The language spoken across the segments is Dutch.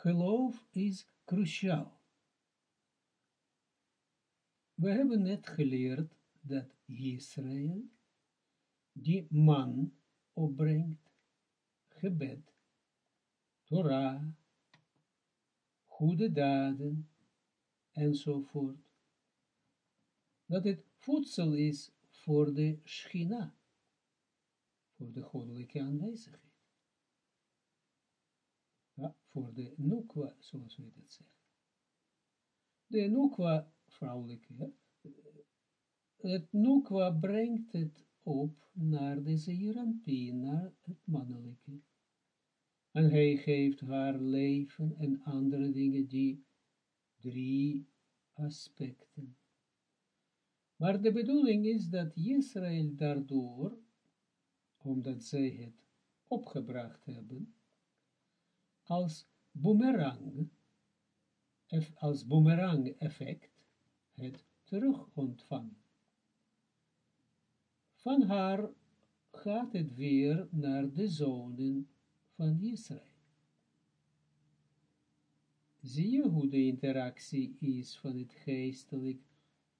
geloof is cruciaal. We hebben net geleerd dat Israël die man opbrengt, gebed, Torah, goede daden, enzovoort. Dat het voedsel is voor de schina, voor de goddelijke aanwezigheid. Ja, voor de nukwa, zoals we dat zeggen. De nukwa, vrouwelijke, het nukwa brengt het op naar de zeeranpie, naar het mannelijke. En hij geeft haar leven en andere dingen, die drie aspecten. Maar de bedoeling is dat Israël daardoor, omdat zij het opgebracht hebben, als boomerang, als boomerang effect, het terug ontvangen. Van haar gaat het weer naar de zonen van Israël. Zie je hoe de interactie is van het geestelijk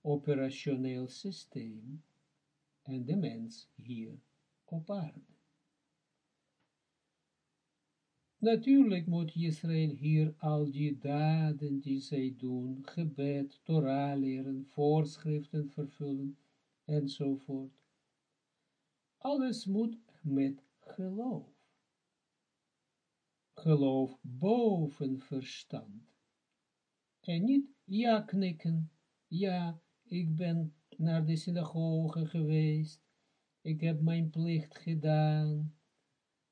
operationeel systeem en de mens hier op aarde. Natuurlijk moet Israël hier al die daden die zij doen, gebed, Torah leren, voorschriften vervullen, enzovoort. Alles moet met geloof. Geloof boven verstand. En niet ja knikken, ja, ik ben naar de synagoge geweest, ik heb mijn plicht gedaan,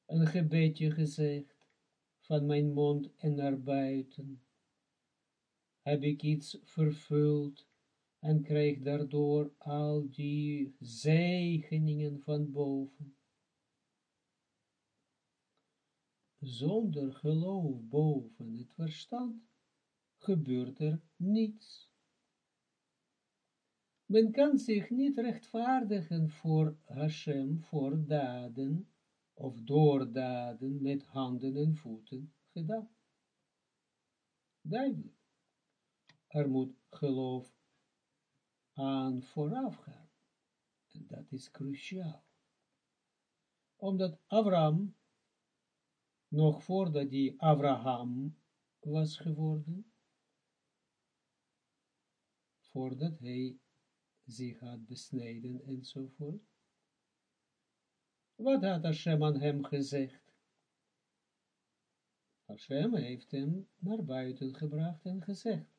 een gebedje gezegd, van mijn mond en naar buiten. Heb ik iets vervuld en krijg daardoor al die zegeningen van boven. Zonder geloof boven het verstand gebeurt er niets. Men kan zich niet rechtvaardigen voor Hashem, voor daden, of doordaden met handen en voeten gedaan. Duidelijk. Er moet geloof aan vooraf gaan. En dat is cruciaal. Omdat Abraham, nog voordat hij Abraham was geworden, voordat hij zich had besneden enzovoort, wat had Hashem aan hem gezegd? Hashem heeft hem naar buiten gebracht en gezegd,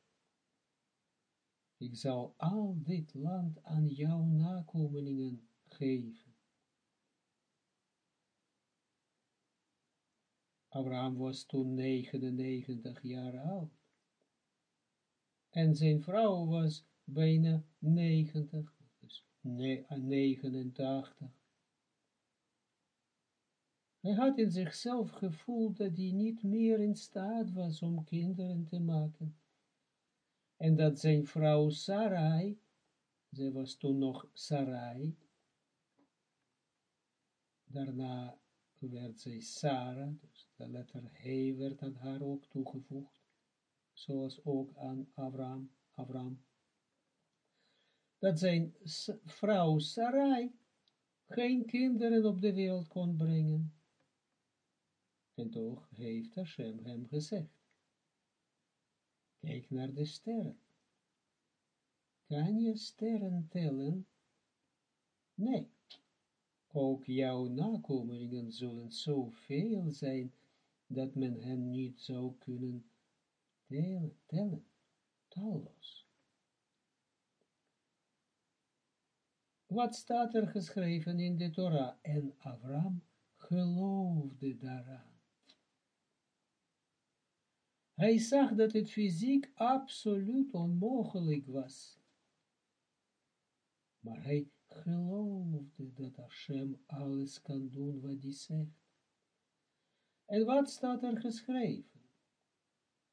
ik zal al dit land aan jouw nakomelingen geven. Abraham was toen 99 jaar oud. En zijn vrouw was bijna 90, dus 89. Hij had in zichzelf gevoeld dat hij niet meer in staat was om kinderen te maken. En dat zijn vrouw Sarai, zij was toen nog Sarai, daarna werd zij Sarah, dus de letter He werd aan haar ook toegevoegd, zoals ook aan Abraham, Abraham. Dat zijn vrouw Sarai geen kinderen op de wereld kon brengen. En toch heeft Hashem hem gezegd. Kijk naar de sterren. Kan je sterren tellen? Nee. Ook jouw nakomelingen zullen zoveel zijn, dat men hen niet zou kunnen tellen, tellen, talloos. Wat staat er geschreven in de Torah? En Abraham geloofde daaraan. Hij zag dat het fysiek absoluut onmogelijk was. Maar hij geloofde dat Hashem alles kan doen wat hij zegt. En wat staat er geschreven?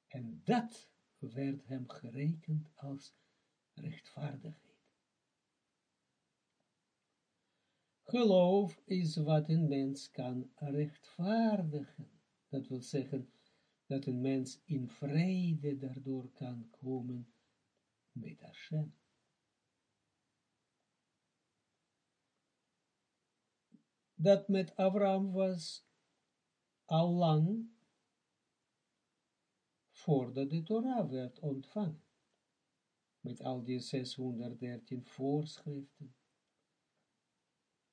En dat werd hem gerekend als rechtvaardigheid. Geloof is wat een mens kan rechtvaardigen. Dat wil zeggen, dat een mens in vrede daardoor kan komen met Hashem. Dat met Abraham was al lang voordat de Torah werd ontvangen. Met al die 613 voorschriften.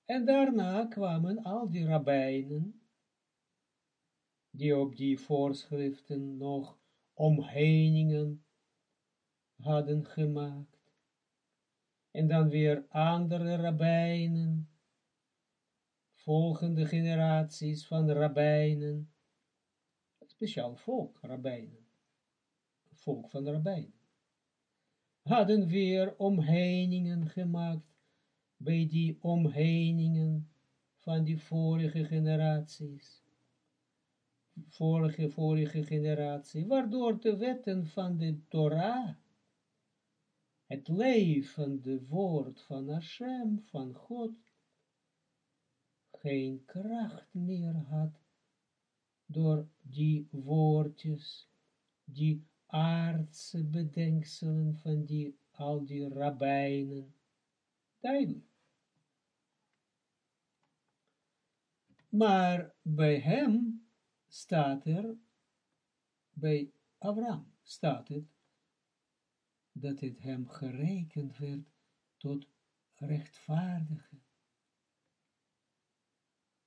En daarna kwamen al die rabbijnen, die op die voorschriften nog omheiningen hadden gemaakt. En dan weer andere rabbijnen, volgende generaties van rabbijnen, speciaal volk, rabbijnen, volk van rabbijnen, hadden weer omheiningen gemaakt bij die omheiningen van die vorige generaties. Vorige, vorige generatie, waardoor de wetten van de Torah, het levende woord van Hashem, van God, geen kracht meer had door die woordjes, die aardse bedenkselen van die, al die rabbijnen. Maar bij hem staat er, bij Abraham staat het, dat het hem gerekend werd tot rechtvaardige.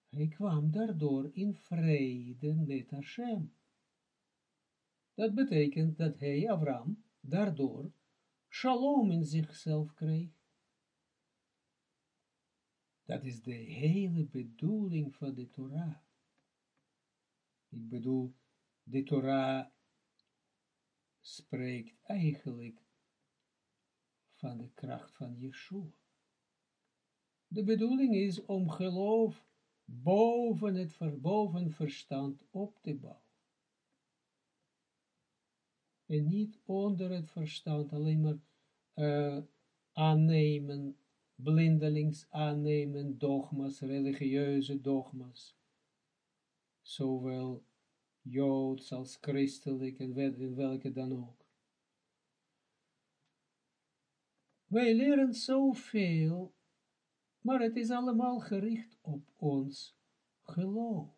Hij kwam daardoor in vrede met Hashem. Dat betekent dat hij, Abraham, daardoor shalom in zichzelf kreeg. Dat is de hele bedoeling van de Torah. Ik bedoel, de Torah spreekt eigenlijk van de kracht van Yeshua. De bedoeling is om geloof boven het verboven verstand op te bouwen. En niet onder het verstand alleen maar uh, aannemen blindelings aannemen dogma's, religieuze dogma's, zowel joods als christelijk en welke dan ook. Wij leren zoveel, maar het is allemaal gericht op ons geloof.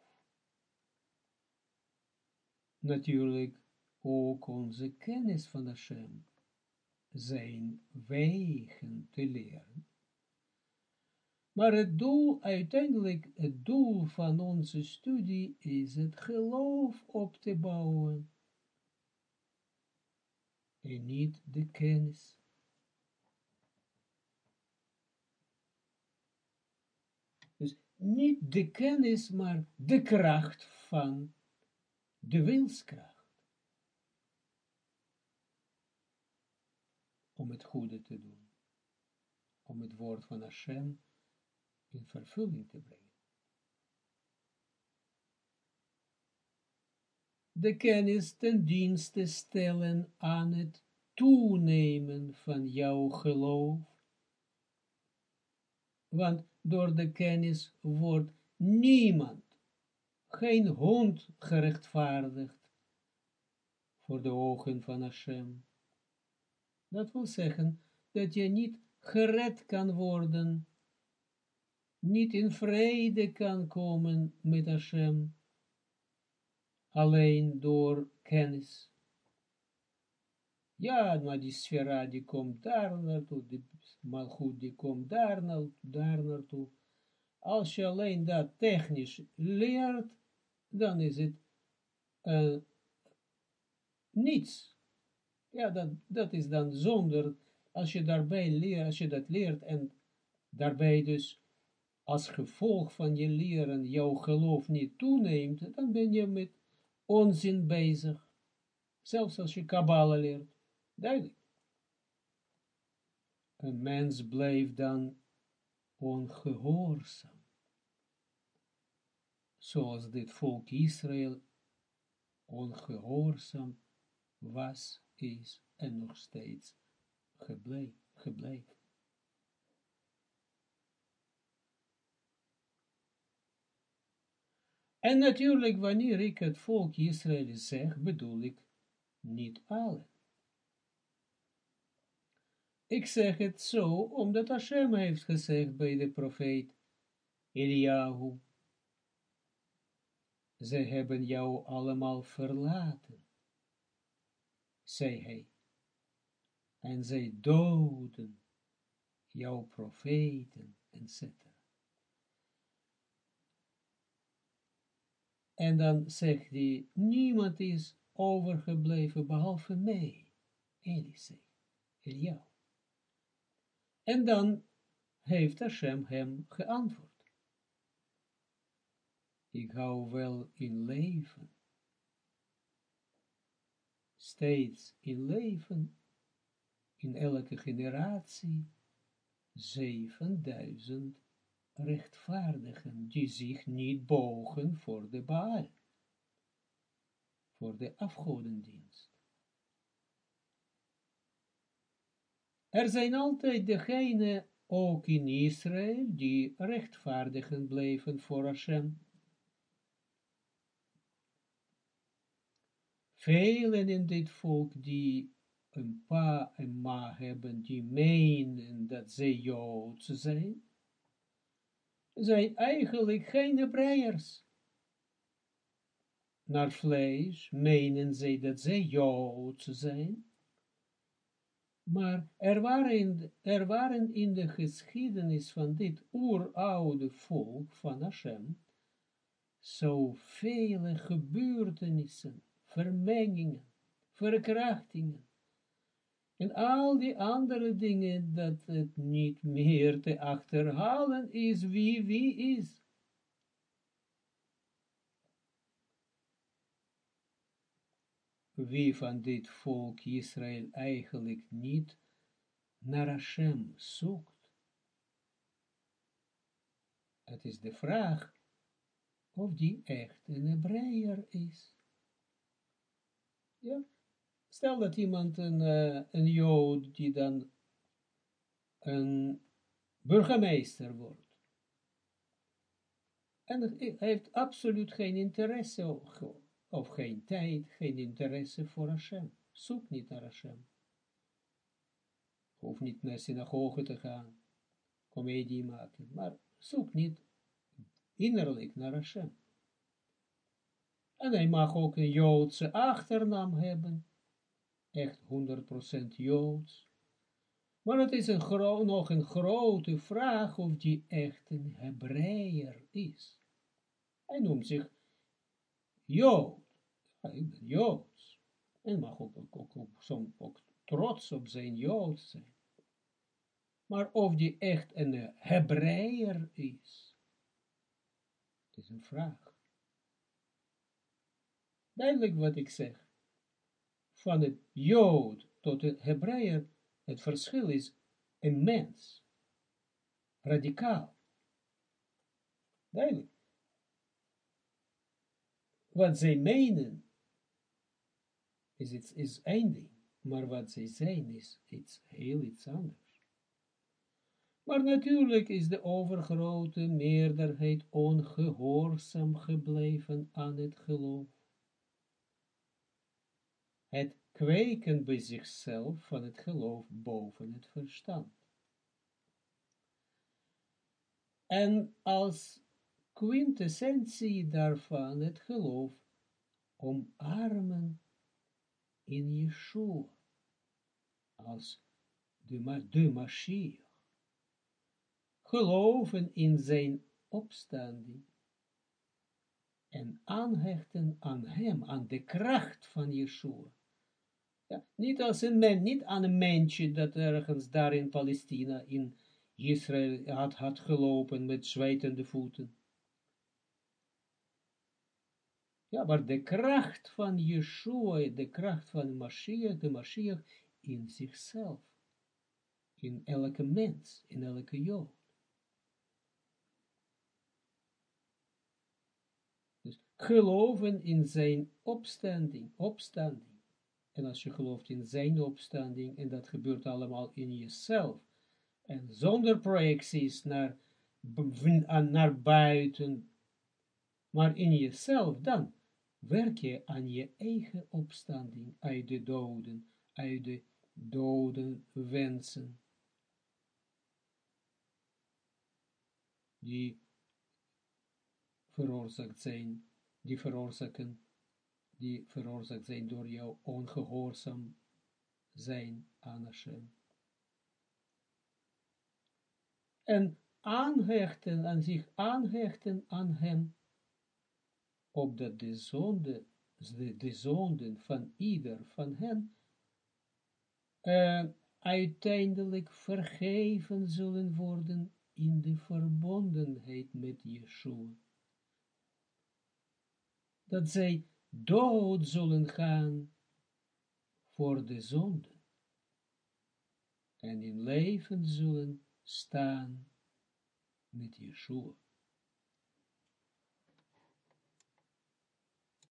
Natuurlijk ook onze kennis van Hashem zijn wegen te leren maar het doel, uiteindelijk, het doel van onze studie is het geloof op te bouwen. En niet de kennis. Dus niet de kennis, maar de kracht van de wilskracht. Om het goede te doen. Om het woord van Hashem in vervulling te brengen. De kennis ten dienste stellen aan het toenemen van jouw geloof. Want door de kennis wordt niemand, geen hond gerechtvaardigd voor de ogen van Hashem. Dat wil zeggen dat je niet gered kan worden niet in vrede kan komen met Hashem, alleen door kennis. Ja, maar die sfera die komt daar naartoe, die malgoed die komt daar, daar naartoe. Als je alleen dat technisch leert, dan is het uh, niets. Ja, dat, dat is dan zonder, als je daarbij leert, als je dat leert en daarbij dus als gevolg van je leren jouw geloof niet toeneemt, dan ben je met onzin bezig. Zelfs als je Kabbalah leert. Duidelijk. Een mens blijft dan ongehoorzaam. Zoals dit volk Israël ongehoorzaam was, is en nog steeds gebleven. En natuurlijk, wanneer ik het volk Israël zeg, bedoel ik niet alle. Ik zeg het zo, omdat Hashem heeft gezegd bij de profeet Eliyahu. Ze hebben jou allemaal verlaten, zei hij. En zij doden jouw profeten, etc. En dan zegt hij, niemand is overgebleven behalve mij, Elisee, Eliyahu. En dan heeft Hashem hem geantwoord. Ik hou wel in leven, steeds in leven, in elke generatie, 7000 rechtvaardigen, die zich niet bogen voor de Baal, voor de afgodendienst. Er zijn altijd degenen, ook in Israël, die rechtvaardigen bleven voor Hashem. Velen in dit volk die een pa en ma hebben, die menen dat ze Joods zijn, zijn eigenlijk geen Hebreërs. Naar vlees menen ze dat ze Joods zijn, maar er waren, er waren in de geschiedenis van dit oeroude volk van Hashem zoveel gebeurtenissen, vermengingen, verkrachtingen, en al die andere dingen, dat het niet meer te achterhalen is wie wie is. Wie van dit volk Israël eigenlijk niet naar Hashem zoekt. Het is de vraag of die echt een Hebreeër is. Ja. Stel dat iemand een, uh, een jood die dan een burgemeester wordt. En hij heeft absoluut geen interesse of, geen tijd, geen interesse voor Hashem. Zoek niet naar Hashem. Hoef niet naar synagoge te gaan, comedie maken, maar zoek niet innerlijk naar Hashem. En hij mag ook een Joodse achternaam hebben echt 100% Joods. Maar het is een nog een grote vraag of die echt een Hebreeër is. Hij noemt zich Jood. Ik ben Joods. En mag ook, ook, ook, ook trots op zijn Joods zijn. Maar of die echt een Hebreeër is, is een vraag. Duidelijk wat ik zeg van het Jood tot het Hebreeër, het verschil is immens, radicaal. Duidelijk. Wat zij menen is, iets, is één ding, maar wat zij zijn is iets heel iets anders. Maar natuurlijk is de overgrote meerderheid ongehoorzaam gebleven aan het geloof het kweken bij zichzelf van het geloof boven het verstand. En als quintessentie daarvan het geloof omarmen in Yeshua, als de, de. Geloven in zijn opstanding en aanhechten aan hem, aan de kracht van Yeshua. Niet als een mens, niet aan een mensje dat ergens daar in Palestina, in Israël had, had gelopen met zweetende voeten. Ja, maar de kracht van Yeshua, de kracht van Mashiach, de Mashiach in zichzelf. In elke mens, in elke Jood. Dus geloven in zijn opstanding, opstanding. En als je gelooft in zijn opstanding, en dat gebeurt allemaal in jezelf, en zonder projecties naar, naar buiten, Maar in jezelf dan werk je aan je eigen opstanding uit de doden, uit de doden wensen, die veroorzaakt zijn, die veroorzaken, die veroorzaakt zijn door jouw ongehoorzaam zijn aan Hashem. En aanhechten, aan zich aanhechten aan hem, opdat de zonde, de, de zonden van ieder van hen, uh, uiteindelijk vergeven zullen worden in de verbondenheid met Yeshua. Dat zij dood zullen gaan voor de zonde en in leven zullen staan met Yeshua.